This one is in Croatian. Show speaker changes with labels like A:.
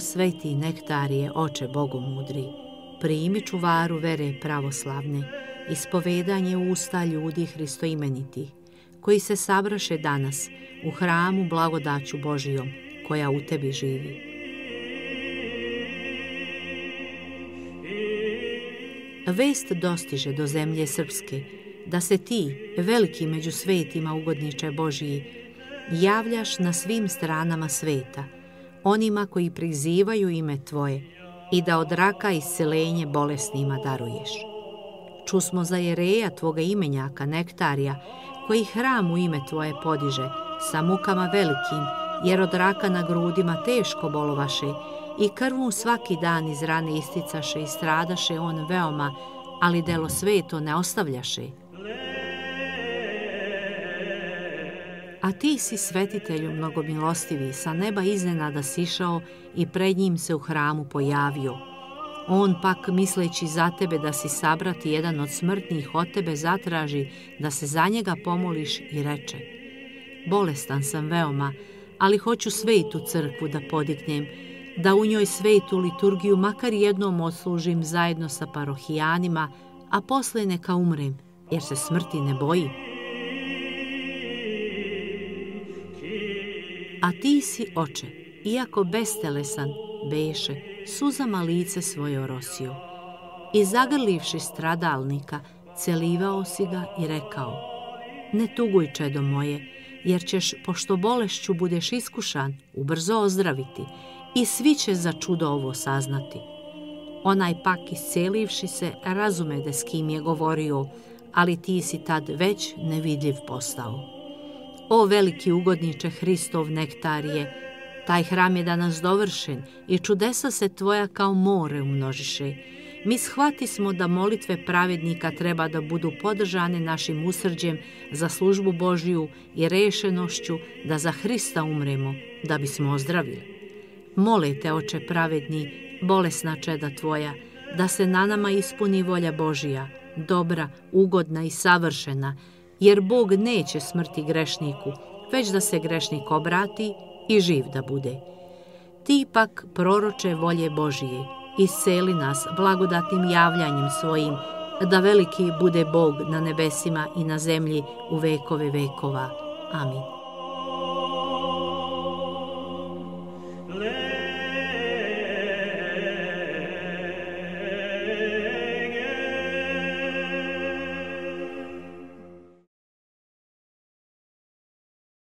A: Sveti nektarije, oče bogomudri, primi čuvaru vere pravoslavne, ispovedanje usta ljudi hristoimenitih, koji se sabraše danas u hramu blagodaću Božijom, koja u tebi živi. Vest dostiže do zemlje srpske, da se ti, veliki među svetima ugodniče Božiji, javljaš na svim stranama sveta, onima koji prizivaju ime Tvoje i da od raka iscelenje bolesnima daruješ. Čusmo za jereja Tvoga imenjaka, nektarija, koji hram u ime Tvoje podiže, sa mukama velikim, jer od raka na grudima teško bolovaše i krvu svaki dan iz rane isticaše i stradaše on veoma, ali delo sveto ne ostavljaše. A ti si svetitelju mnogomilostivi, sa neba iznenada sišao i pred njim se u hramu pojavio. On pak, misleći za tebe da si sabrati jedan od smrtnih od tebe zatraži da se za njega pomoliš i reče Bolestan sam veoma, ali hoću svetu crkvu da podignem, da u njoj svetu liturgiju makar jednom odslužim zajedno sa parohijanima, a posle neka umrem, jer se smrti ne boji. A ti si, oče, iako bestelesan, beše, suzama lice svoje orosio. I zagrlivši stradalnika, celivao si ga i rekao, ne tuguj čedo moje, jer ćeš, pošto bolešću budeš iskušan, ubrzo ozdraviti i svi će za čudo ovo saznati. Onaj pak iscelivši se razume da s kim je govorio, ali ti si tad već nevidljiv postao. O veliki ugodniče Hristov nektarije, taj hram je danas dovršen i čudesa se tvoja kao more umnožiše. Mi shvati smo da molitve pravednika treba da budu podržane našim usrđem za službu Božiju i rešenošću da za Hrista umremo, da bismo ozdravili. Mole te, oče pravedni, bolesna čeda tvoja, da se na nama ispuni volja Božija, dobra, ugodna i savršena, jer Bog neće smrti grešniku, već da se grešnik obrati i živ da bude. Ti pak proroče volje Božije, isceli nas blagodatnim javljanjem svojim, da veliki bude Bog na nebesima i na zemlji u vekove vekova. Amin.